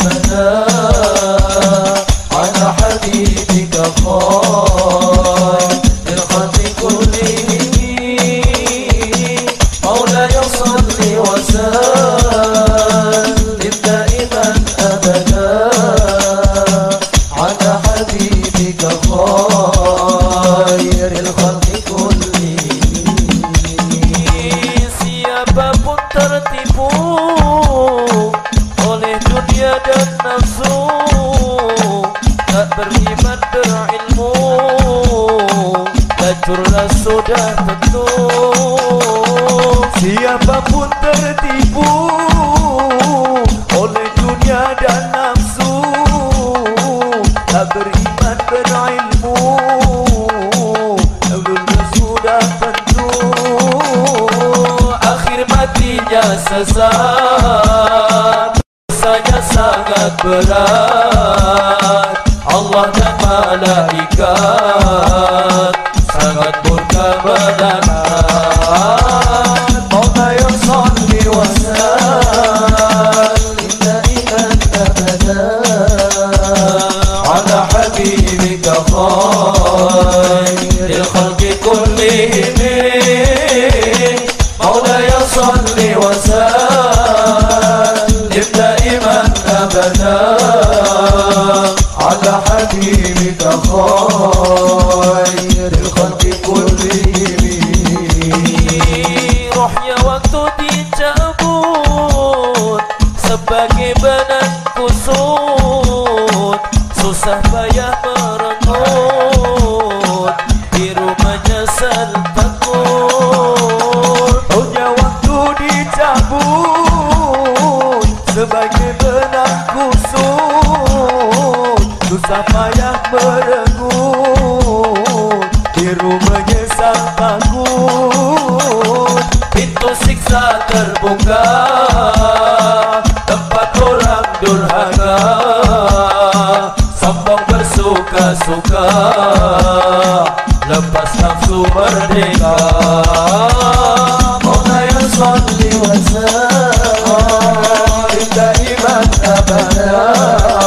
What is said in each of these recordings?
متى dan nafsu Tak beriman berilmu. Lacurlah sudah tentu. Siapapun tertipu oleh dunia dan nafsu Tak beriman berilmu. Lalunya sudah tentu. Akhir matinya sesat Dosanya sangat berat. Allah dan malaikat Sangat murka Biru menyesat bangun. Pintu siksa terbuka Tempat orang durhaka. Sombong bersuka-suka. Lepas nafsu merdeka. Oh, dewasa Indah iman tak pernah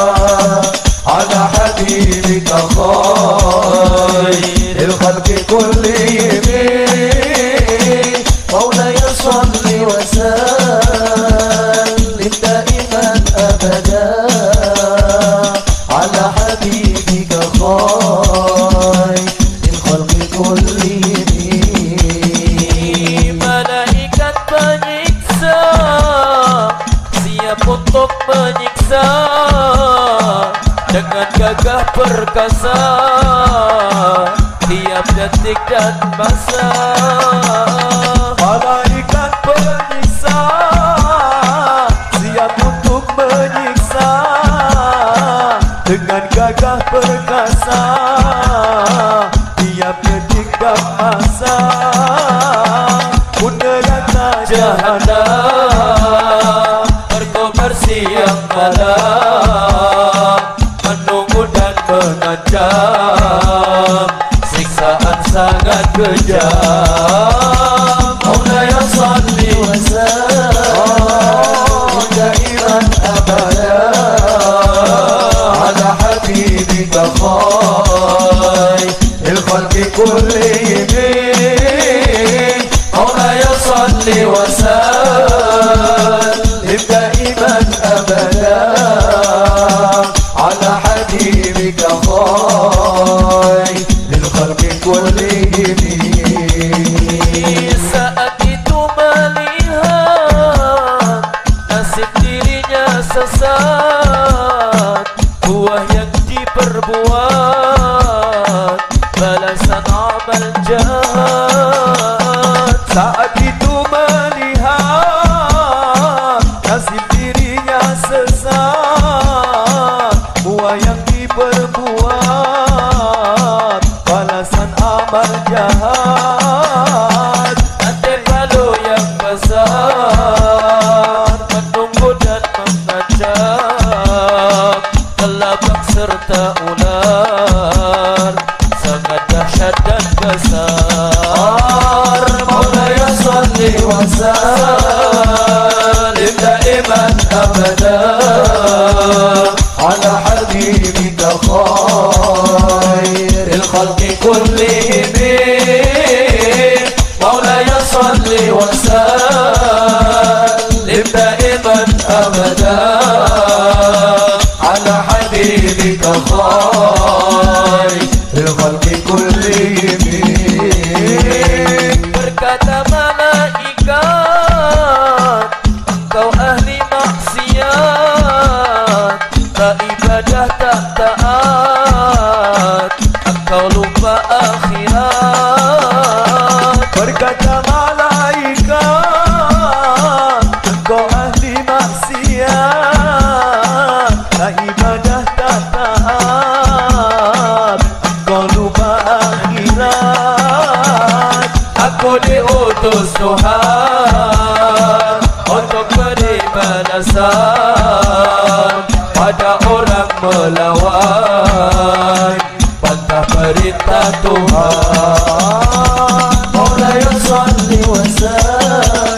untuk menyiksa Dengan gagah perkasa. Tiap detik dan masa. Malaikat penyiksa Siap untuk menyiksa Dengan gagah perkasa. Tiap detik dan masa. Pun neraka jahanam Jahanam Yang malam Menunggu dan mengancam. Siksaan sangat kejam Baby. Jahat Nanti palu yang besar Menunggu dan mengancam Kelabang serta ular Sangat dahsyat dan besar Maulaya salli wa sallim daiman abada ala habibika khairil khalqi kullihim besar pada orang melawan pada perintah Tuhan. Orang yang salih besar.